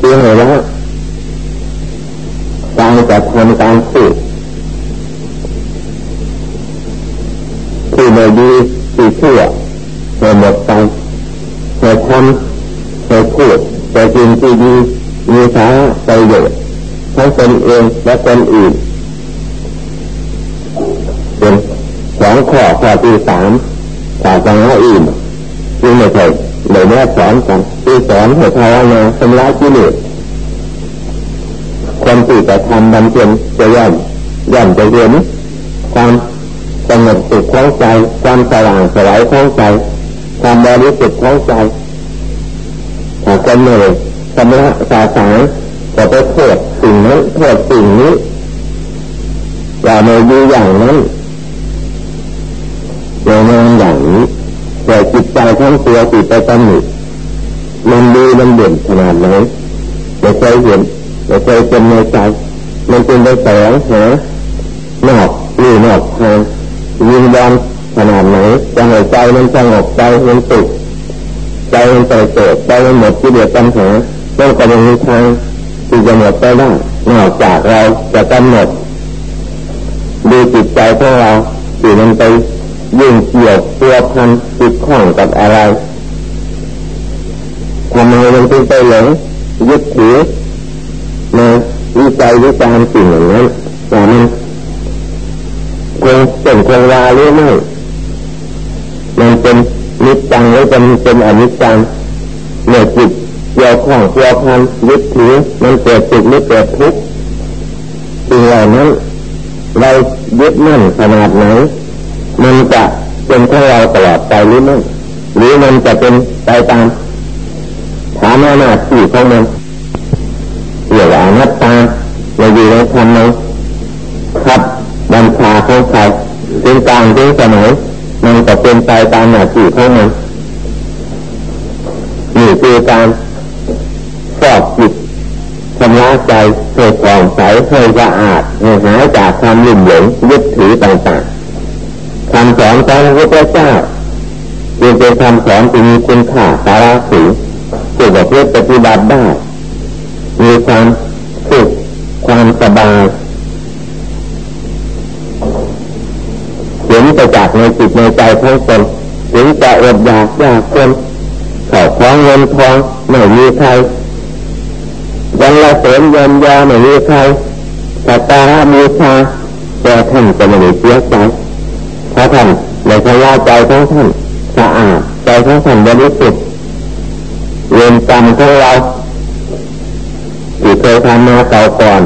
คือเห็นว่าการจะทำการพูดที่ไม่ดีที่ชั่วให้หมดไปให้ทำให้พูดแต่สิ่งที่ดีมีสาระประโยชน์ทั้งตนเองและคนอื่นเป็นสองข้อข้อที่สามศาสนาอื่นจึงไม่ใช่ เลยแม่สอนกันที่สอนให้ภาวนาชำระกิเลสคนที่จะทำบำเพ็ญจะย่อมย่อมจะเรียนความสงบสุขของใจความสว่างสลายของใจความบริสุทธิ์ของใจถ้าคนไม่ชำระศาสนาจะไปโทษสิ่งนั้นโทษสิ่งนี้อย่ามาอยู่อย่างนั้นอย่ามองอย่างนี้ แต่จิตใจทั้งตัวจิตไปตำหนิมันดีมันเด่นขนาดไหนไม่เคยเห็นไม่เคยเป็นในใจมันเป็นไปแสงหานอกนี่นอกทางยิงบอลขนาดไหนจะหายใจมันสงบใจมันสุขใจมันเติดใจมันหมดที่เดือดปัญหาต้องกำลังมีทางที่จะหมดไปได้นอกจากเราจะกำหนดดูจิตใจของเราที่มันไป ยิ่งเกี่ยวตัวพันติดข้องกับอะไรทำไมมันถึงไปหลงยึดถือมาวิจัยวิจารณ์สิ่งอย่างนั้นแต่มันคงเป็นคงวาหรือไม่มันเป็นนิจจังหรือเป็นเป็นอนิจจังเมื่อจิตเกี่ยวข้องตัวพันยึดถือมันเกิดสุขหรือเกิดทุกข์สิ่งเหล่านั้นเรายึดมั่นขนาดไหน มันจะเป็นของเราตลอดไปหรือไม่หรือมันจะเป็นไปตามฐานะหน้าที่ของมันเรียกว่านัตตาเราอยู่ในธรรมครับบัญชาของใครเป็นกลางเป็นสมัยมันจะเป็นไปตามหน้าที่ของมันนี่คือการสอบจิตชำระใจให้ผ่องใสให้สะอาดให้หายจากความลุ่มหลงยึดถือต่างๆ คำสอนของพระพุทธเจ้าจึงเป็นคำสอนที่มีคุณค่าสาระสูงที่จะเพื่อปฏิบัติได้ มีความสุขความสบายเห็นไปจากในจิตในใจของตนถึงจะอดอยากยากคนเข้าคล้องเงินทองไม่มีใครยังละเสริมยันยาไม่มีใครแต่ตามีชาแต่ท่านจะไม่เสียใจ เพราะท่านในพยาใจของท่านสะอาดใจของท่านบริสุทธิ์เรียนจำของเราที่เคยทำมาเก่าก่อน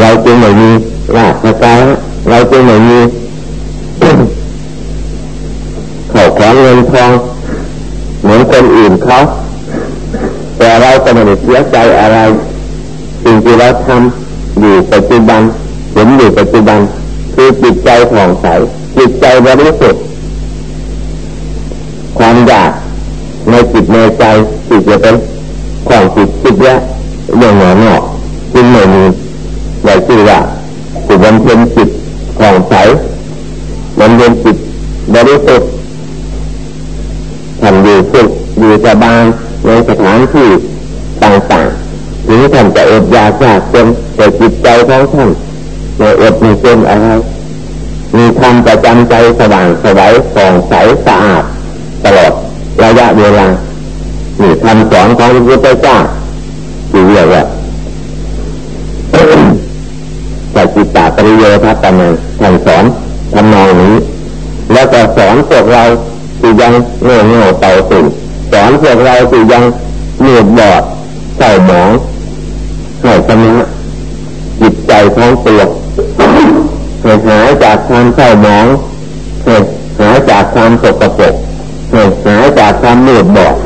เราจึงไม่มีลาภกายเราจึงไม่มีเข่าของเงินทองเหมือนคนอื่นเขาแต่เราก็ไม่ได้เสียใจอะไรสิ่งที่เราทำอยู่ปัจจุบันเห็นอยู่ปัจจุบัน คือจิตใจผ่องใสจิตใจบริสุทธิ์ความอยากในจิตในใจจิตจะเป็นของจิตจิตแยะอย่างหนอนอกจึงไม่มีหลายชื่อว่าจิตบำเพ็ญจิตผ่องใสบำเพ็ญจิตบริสุทธิ์ทำอยู่สุขอยู่สบายในสถานที่ต่างๆถึงท่านจะอดอยากยากจนแต่จิตใจของท่าน ไม่อดไม่จนอะไร มีธรรมประจำใจสว่างสวัยส่องใสสะอาด ตลอดระยะเวลานี่คำสอนของพระพุทธเจ้าที่เรียกว่าสัจจิตาปริโยทัตนังท่านสอนทำนองนี้ แล้วก็สอนพวกเราที่ยังโง่เง่าเต่าตุ่นสอนพวกเราที่ยังเหนื่อยบอดเศร้าหมองให้ชนะจิตใจของตัว หายจากความเศร้าหมองให้หายจากความสกปรกให้หายจากความเหนื่อยบอด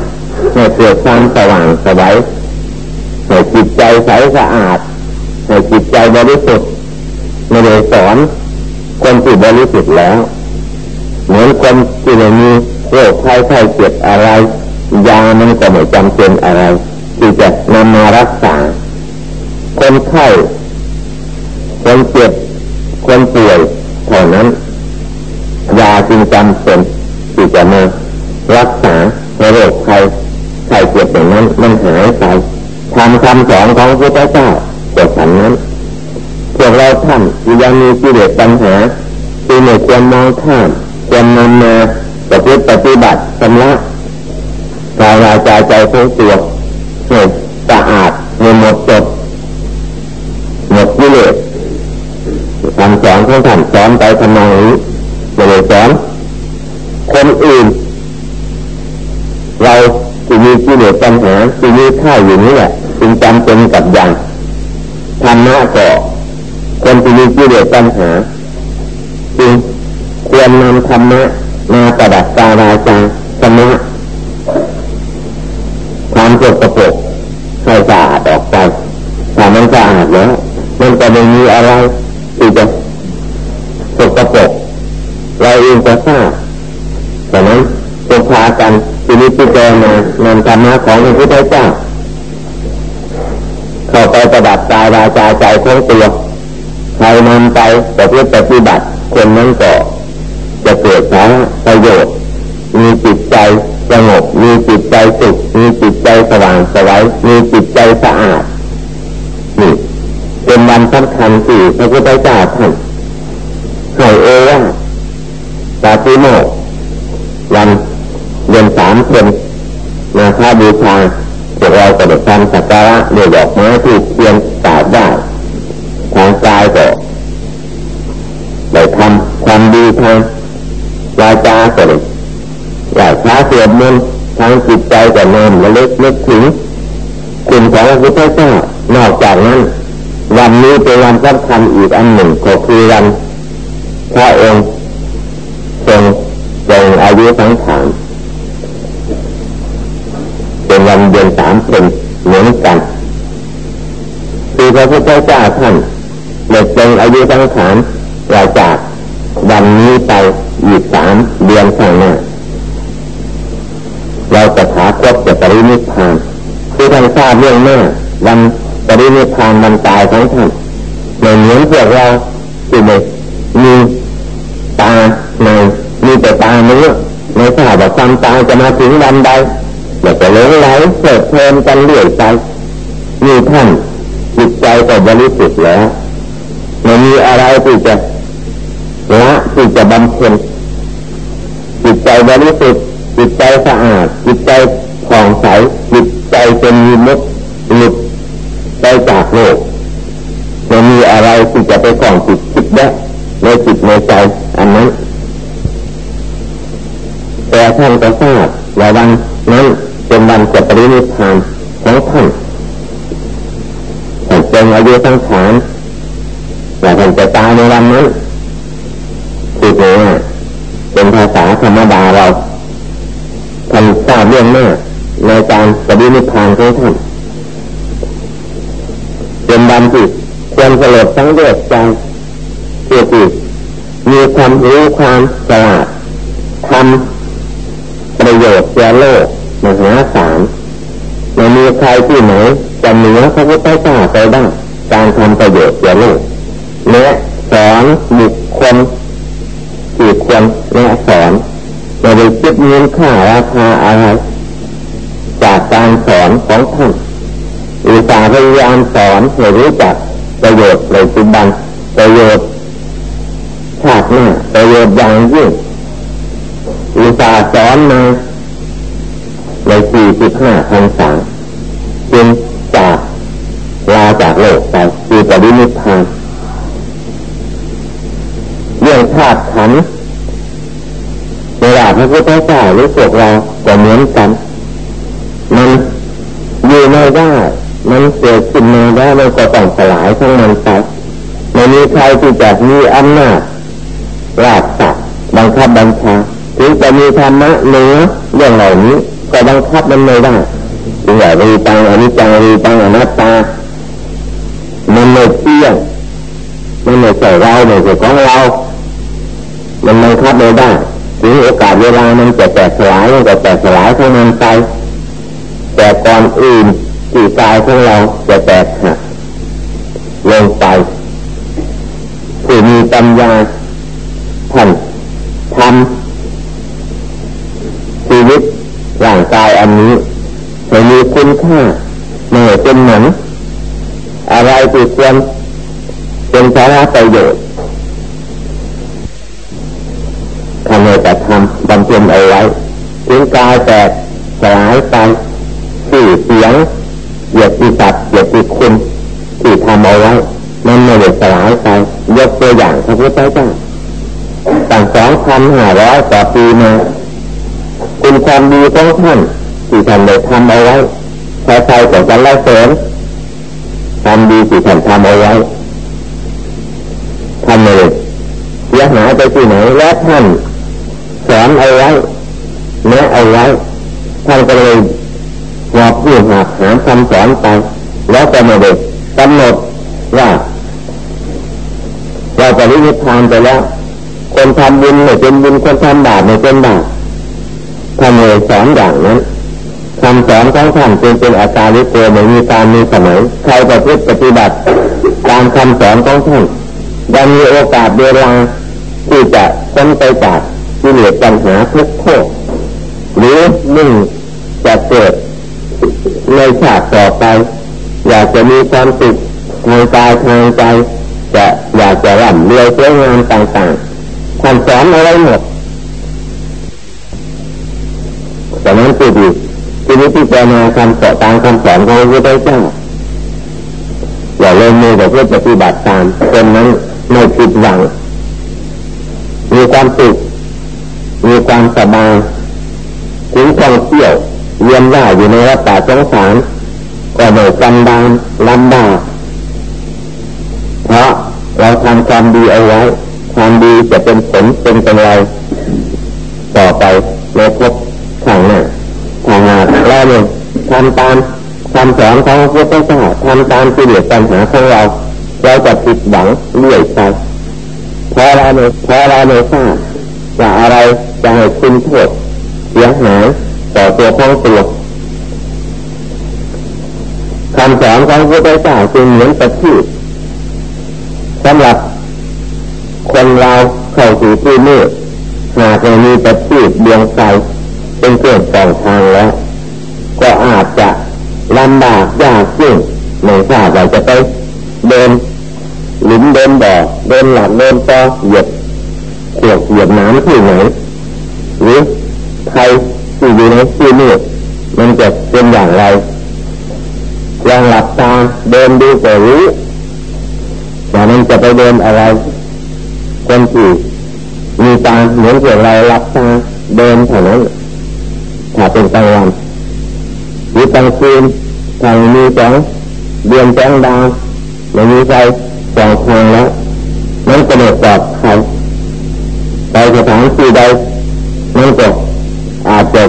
ให้เกิดความสว่างสบายให้จิตใจใสสะอาดให้จิตใจบริสุทธิ์ไม่ได้สอนคนที่บริสุทธิ์แล้ว เหมือนคนที่ไม่มีโรคไข้ไข้เจ็บอะไร ยามันก็ไม่จำเป็นอะไร ที่จะนำมารักษา คนไข้คนเจ็บ คนป่วยเท่านั้น ยาจึงจำเป็นที่จะมารักษาโรคไข้ไข้เจ็บอย่างนั้นมันหายไปทำคำสอนของพระพุทธเจ้าก็ฉันนั้นพวกเราท่านที่ยังมีกิเลสปัญหาที่ไม่ควรมองข้ามควรนำมาปฏิปฏิบัติชำระกายวาจาใจทั้งตัวให้สะอาดไม่หมดจดหมดกิเลส อนของท่านสอนไปทำนองนี้ไม่ได้สอนคนอื่น เราที่มีกิเลสปัญหาที่มีข้าอยู่นี่แหละจึงจำเป็นกับอย่างธรรมะก็คนที่มีกิเลสปัญหาจึงควรนำธรรมะมาประดับตาราจาธรรมะความสกปรกให้สะอาดออกไปถ้ามันสะอาดแล้วมันจะไม่มีอะไรที่จะสกปรกเราเอง จะทราบดังนั้นจงพากันทีนี้พิจารณานำธรรมะของพระพุทธเจ้าเข้าไปประดับกายวาจาใจของตัวใครนำไปประพฤติปฏิบัติคนนั้นก็จะเกิดสาประโยชน์ มีจิตใจสงบ มีจิตใจสุข มีจิตใจสว่างสวัยมีจิตใจสะอาดนี่เป็นวันสำคัญที่พระพุทธเจ้าท่านให้เอว่า ปาติโมกวันเดือนสามเป็นนาคาบูชาพวกเราก็ได้ทำสักการะเดือดอกไม้ที่เทียนตาดได้ทางกายก็ได้ทำความดีทางวาจาก็ได้ไหว้พระสวดมนทางจิตใจก็นำระลึกนึกถึงคุณของพระพุทธเจ้านอกจากนั้นวันนี้เป็นวันสำคัญอีกอันหนึ่งก็คือวันพระองค์ทรงทรงอายุ สังขารเป็นวันเดือนสามเป็นเหมือนกันคือพระพุทธเจ้าท่านเด็กทรงอายุสังขารหลังจากวันนี้ไปอีกสามเดือนข้างหน้าเราจะถาคตจะปรินิพพานคือท่านทราบเรื่องหน้าวันปรินิพพานวันตายของท่านในเหมือนพวกเราที่มีตาในมีแต่ตาเนื้อ ทราบว่าความตายจะมาถึงวันใดอยากจะเลงไหลเสิดเพลินกันเรื่อยไปมีท่านจิตใจก็บริสุทธิ์แล้วไม่มีอะไรที่จะละที่จะบำเพ็ญจิตใจบริสุทธิ์จิตใจสะอาดจิตใจผ่องใสจิตใจเป็นมีมุกหลุดไปจากโลกไม่มีอะไรที่จะไปกล่องจิตจิตแดะในจิตในใจอันนั้นแต่ท่านก็ทราบว่าวันนั้นเป็นวันจะปรินิพพานของท่านท่านเป็นอายุสังขารแต่ท่านจะตายในวันนั้นคือเนี่ยเป็นภาษาธรรมดาเราท่านทราบเรื่องหน้าในการ ปฏินิพพานของท่านเป็นวันที่ควรสลดทั้งเลือดใจเพื่อที่มีความรู้ความฉลาดทำประโยชน์แก่โลกมหาศาลไม่มีใครที่ไหนจะเหนือพระพุทธเจ้าไปได้การทำประโยชน์แก่โลกและสอนบุคคลที่ควรและสอนไม่ได้คิดเงินค่าราคาอะไรจา การสอนของท่านอุตสาห์พยายามสอนให้รู้จักประโยชน์ในปัจจุบันประโยชน์ชาติหน้าประโยชน์อย่างยิ่งอุตสาห์สอนมาในสี่สิบห้าพรรษาจึงจากลาจากโลกไปคือปฏินิพพานเรื่องธาตุขันธ์เวลาพระพุทธเจ้าหรือพวกเราก็เหมือนกัน ไม่ได้ มันเกิดขึ้นมาได้มันก็ต้องสลายทั้งมันไปไม่มีใครที่จะมีอำนาจราบสัตว์บังคับบัญชาถึงจะมีธรรมะเนื้อเรื่องเหล่านี้ก็บังคับมันไม่ได้ถึงอย่างรีตังอนิจจังรีตังอนัตตา มันไม่เที่ยงมันไม่ใช่เราไม่ใช่ของเรา มันบังคับไม่ได้ถึงโอกาสเวลามันจะแตกสลายมันก็แตกสลายของมันไปแต่ก่อนอื่น ที่กายของเราจะแตกหักลงไปผู้มีปัญญาท่านทำชีวิตร่างกายอันนี้ให้คุณค่าไม่เป็นหนังอะไรติดควรเป็นสาระประโยชน์ทำในแต่ทำบำเพ็ญเอาไว้ถึงกายแตกสลายไปสื่อเสียง เหยียดติสัตว์เหยียดติคุณที่ทำเอาไว้มันไม่ได้สลายไปยกตัวอย่างพระพุทธเจ้าตั้งสองพันห้าร้อยต่อปีมาคุณความดีของท่านที่ท่านได้ทำเอาไว้ใครๆก็จะไล่เสริมความดีที่ท่านทำเอาไว้ท่านเลยเสียหายไปที่ไหนและท่านสอนเอาไว้แนะเอาไว้ท่านก็เลย บอกผู้หาหาคำสอนไป แล้วก็ม่ได้กกำหนดว่าเราจะริยทานไปแล้ว คนทำบุญไม่เป็นบุญคนทำบาปไม่เป็นบาปท่านเลยสอนอย่างนั้นคำสอนของท่านจึงเป็นอาการลิโกไม่มีการมีสมัยใครประพฤติปฏิบัติตามคำสอนของท่านยังมีโอกาสเวลาที่จะพ้นไปจากที่เหลือปัญหาทุกโทษหรือนึ่งจะเกิด ในชาติต่อไป อยากจะมีความสุขทางกายทางใจ จะอยากจะร่ำเรียนเรื่องงานต่างๆท่านสอนอะไรหมดแต่นั้นคือดีทีนี้ที่จะมาคำสอนตามคำสอนของพระพุทธเจ้าอย่าเล่นมือกับเพื่อปฏิบัติตามคนนั้นไม่ผิดหวังมีความสุขมีความสบายถึงท่องเที่ยว เรียนว่าอยู่ในวัดป่สงสารก็ไม่กันดานลำบากเพราะเราทำความดีเอาไว้ ความดีจะเป็นผลเป็นกำไรต่อไปในภพข้างหน้าทางหน้าแล้วเนี่ยทำตามคำสอนของพระพุทธเจ้าทำตามที่เหลือปัญหาของเราเราจะผิดหวังเรื่อยไปพอเราไม่พอเราไม่ทราบว่าอะไรจะให้คุณโทษเสียหาย ต่อตัวของตัวคำสอนของพระพุทธเจ้าจึงเหมือนประทีปสำหรับคนเราเข้าสู่ที่มืดหากไม่มีประทีปดวงไฟเป็นเครื่องส่องทางแล้ว ก็อาจจะลำบากยากยิ่งในทราบว่าจะไปเดินหลุมเดินบ่อเดินหลักเดินต่อเหยียบขวดเหยียบน้ำที่ไหนหรือใครที่ ที่นี้มันจะเป็นอย่างไรลองหลับตาเดินดูก็รู้ว่ามันจะไปเดินอะไร คนที่มีตาเหมือนกับเราหลับตาเดินเท่านั้นถ้าเป็นกลางวันหรือกลางคืนถ้ามีแสงเดือนแสงดาวไม่มีไฟสองทางแล้วมันก็ไม่ปลอดภัยไปสถานที่ใดมันก็อาจจะ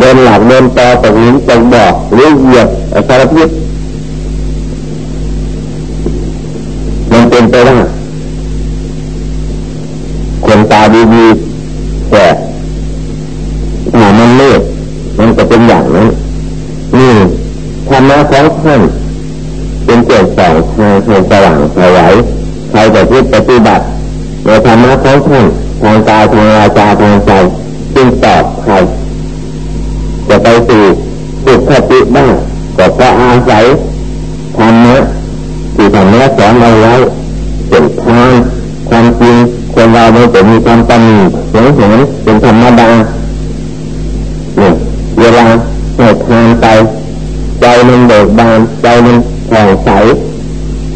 เดิ นหลักเดินต่อตรงนี้ตกบ่อหรือเหยียบสารพิษมันเป็นไปได้คนตาดีๆแต่ถ้ามันเลือดมันก็เป็นอย่างนั้นนี่ธรรมะของท่านเกิดสองทางทางสว่างสวายใครจะพิปฏิบัติในธรรมะของท่านทางกายทางวาจาทางใจจึงตอบใครจะไปสู่ สุขติได้ก็เพระอาศัยธรรมะที่ธรรมะสอนเราไว้เป็นทางความจริงคนเราไม่จะมีความตันเสียงเห็นเป็นธรรมดาเนี่ยเวลาให้ทานไปใจมันเบิกบานใจมันผ่องใส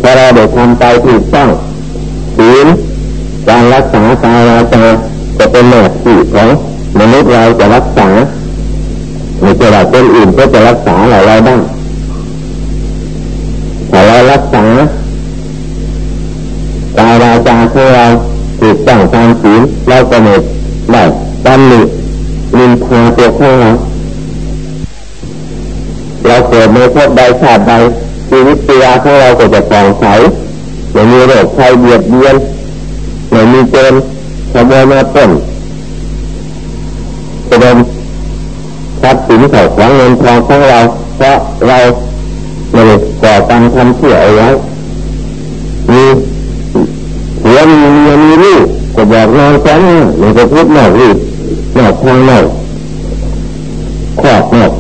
พอเราได้ทำไปถูกต้องศีลการรักษากายวาจาจะเป็นหน้าที่ของมนุษย์เราจะรักษา ไม่ใช่ว่าคนอื่นก็จะรักษาเราเราบ้างถ้าเรารักษากายวาจาของเราถูกต้องตามศีลเราก็ไม่ได้ตำหนินินทาตัวของเราเราเกิดในภพใดชาติใดชีวิตตัวของเราก็จะปลอดใสไม่มีโรคภัยเบียดเบียนไม่มีเจนขโมยมาต้นทรัพย์ สินเข่าของเงินทองของเราเพราะเราไม่ได้ก่อการทำเชื่อเอาไว้มีหัวมีเมียมีลูกก็บอกนอนแสนไม่ก็พูดนอกรีดนอกทางนอกขอบนอก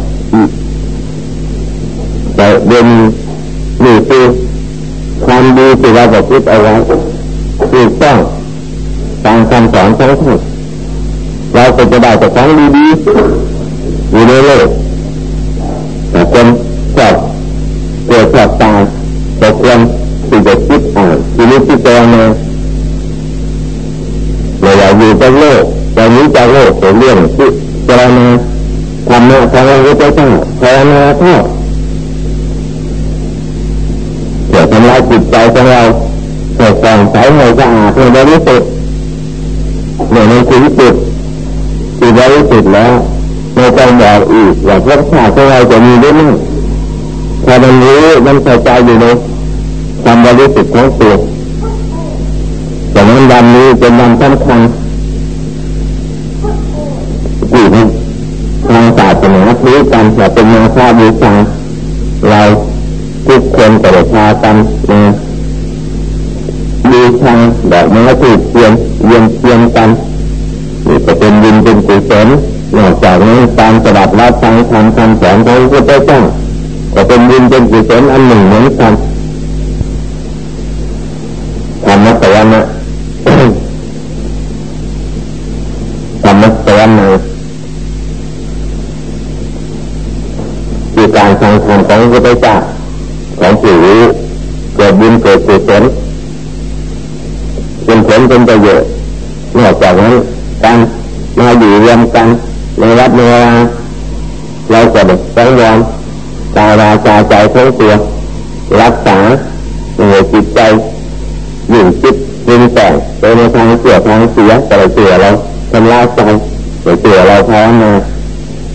แต่เดี๋ยวนี้นี่คือความดีที่เราจะคิดเอาไว้ถูกต้องตามคำสอนของท่านเราก็จะได้แต่ของดีๆ อยู่ในโลกแต่คนชอบเกิดชอบตายแต่ควรที่จะคิดอ่านชีวิตที่เจอมาเราอยากอยู่กับโลกแต่นี้จะโลกเป็นเรื่องที่เจรณาธรรมะของพระพุทธเจ้าภาวนาเท่าเกิดทำลายจิตใจของเราเกิดส่องใสให้สะอาดให้บริสุทธิ์เมื่อมันถึงจุดที่บริสุทธิ์แล้ว ไม่ต้องบอกอีกว่าพระชาติของเราจะมีได้ไหมถ้ามันรู้มันเข้าใจอยู่ในความบริสุทธิ์ของตัวแต่นั้นวันนี้เป็นวันสำคัญที่ทางศาสนาถือกันจะเป็นมาฆาบูชาเราทุกคนก็ได้พากันมาบูชาดอกไม้ถูกเทียนเยียนเทียนกันนี่จะเป็นยินเป็นกุศล นอกจากนั้นการปฏิบัติรับฟังคำคำสอนของพระเจ้าก็เป็นยินเป็นกุศลอันหนึ่งเหมือนกันธรรมะสวรรค์ธรรมะสวรรค์คือการฟังธรรมของพระเจ้าของผู้รู้เกิดบุญเกิดกุศลเป็นผลเป็นประโยชน์นอกจากนั้นการมาอยู่รวมกัน ในวัดในเวลาเราจะได้สังวรตาราจาใจของตัว รักษาเหนื่อยจิตใจหยิ่งจิตยิ่งแต่งไปในทางเสียทางเสียแต่ละตัวเราทำลายใจแต่ตัวเราแพร้อมมา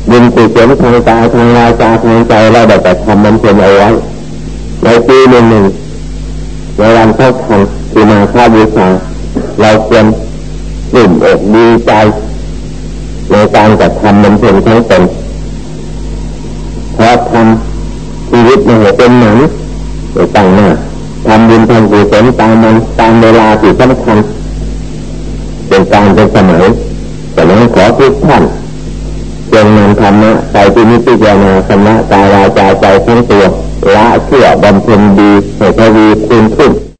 บุญกุศลทางตาทางวาจาทางใจเราได้แต่ทำมันเป็นเอาไว้ในปีหนึ่งหนึ่งในวันเข้าทันที่มาข้าบูชาเราควรดื่มอกดีใจ ในการกระทำมันเป็นทั้งตนเพราะทำชีวิตมันเป็นหนังโดยตั้งหน้าทำบุญทำกุศลตามมันตามเวลาที่สำคัญเป็นการเป็นสมัยแต่นั้นขอทุกท่านจงนำธรรมะไปที่นิพพานาธรรมะกายวาจาใจทั้งตัวละเชื่อบำเพ็ญดีให้ทวีคูณขึ้น